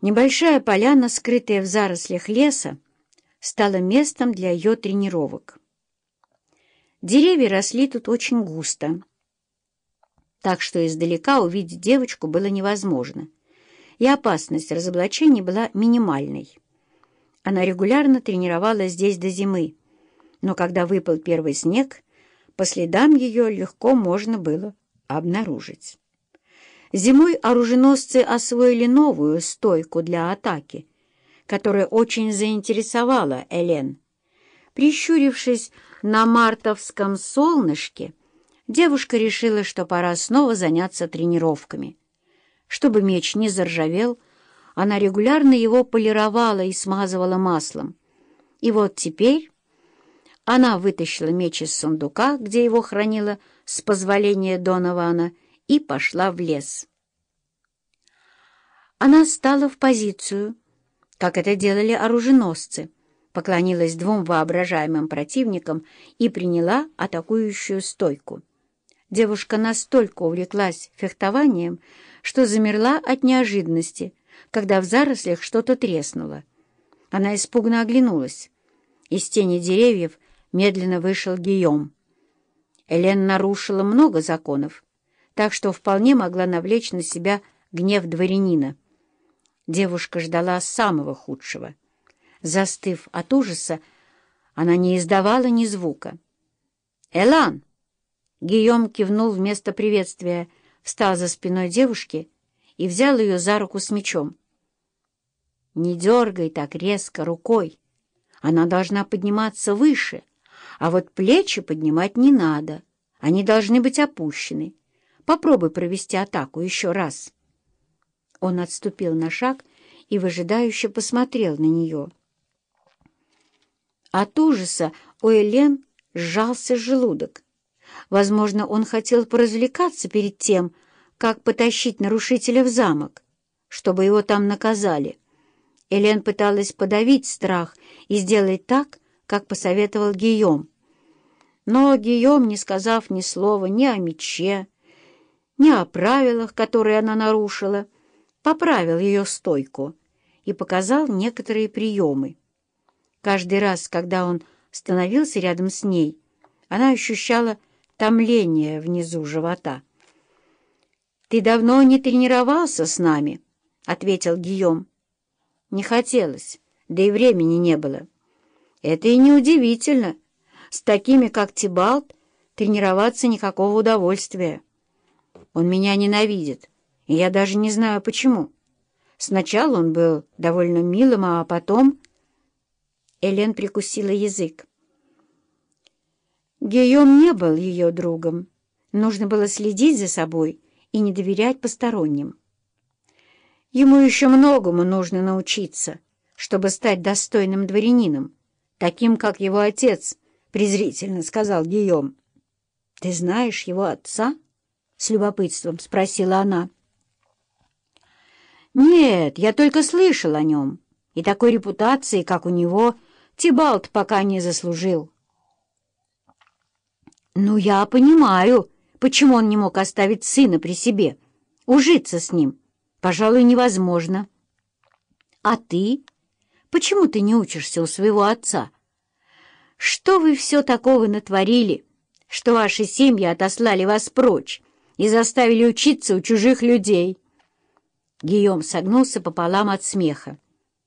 Небольшая поляна, скрытая в зарослях леса, стала местом для ее тренировок. Деревья росли тут очень густо, так что издалека увидеть девочку было невозможно, и опасность разоблачения была минимальной. Она регулярно тренировалась здесь до зимы, но когда выпал первый снег, по следам ее легко можно было обнаружить. Зимой оруженосцы освоили новую стойку для атаки, которая очень заинтересовала Элен. Прищурившись на мартовском солнышке, девушка решила, что пора снова заняться тренировками. Чтобы меч не заржавел, она регулярно его полировала и смазывала маслом. И вот теперь она вытащила меч из сундука, где его хранила с позволения Донована, и пошла в лес. Она стала в позицию, как это делали оруженосцы, поклонилась двум воображаемым противникам и приняла атакующую стойку. Девушка настолько увлеклась фехтованием, что замерла от неожиданности, когда в зарослях что-то треснуло. Она испуганно оглянулась. Из тени деревьев медленно вышел Гийом. Элен нарушила много законов, так что вполне могла навлечь на себя гнев дворянина. Девушка ждала самого худшего. Застыв от ужаса, она не издавала ни звука. «Элан!» Гийом кивнул вместо приветствия, встал за спиной девушки и взял ее за руку с мечом. «Не дергай так резко рукой. Она должна подниматься выше, а вот плечи поднимать не надо. Они должны быть опущены. Попробуй провести атаку еще раз. Он отступил на шаг и выжидающе посмотрел на нее. От ужаса у Элен сжался желудок. Возможно, он хотел поразвлекаться перед тем, как потащить нарушителя в замок, чтобы его там наказали. Элен пыталась подавить страх и сделать так, как посоветовал Гийом. Но Гийом, не сказав ни слова ни о мече, ни о правилах, которые она нарушила, поправил ее стойку и показал некоторые приемы. Каждый раз, когда он становился рядом с ней, она ощущала томление внизу живота. «Ты давно не тренировался с нами?» — ответил Гийом. «Не хотелось, да и времени не было». «Это и неудивительно. С такими, как Тибалт, тренироваться никакого удовольствия». Он меня ненавидит, и я даже не знаю, почему. Сначала он был довольно милым, а потом... Элен прикусила язык. Гийом не был ее другом. Нужно было следить за собой и не доверять посторонним. Ему еще многому нужно научиться, чтобы стать достойным дворянином, таким, как его отец, — презрительно сказал Гийом. — Ты знаешь его отца? —— с любопытством спросила она. «Нет, я только слышал о нем, и такой репутации, как у него, Тибалт пока не заслужил». «Ну, я понимаю, почему он не мог оставить сына при себе. Ужиться с ним, пожалуй, невозможно. А ты? Почему ты не учишься у своего отца? Что вы все такого натворили, что ваши семьи отослали вас прочь?» И заставили учиться у чужих людей. Гийом согнулся пополам от смеха.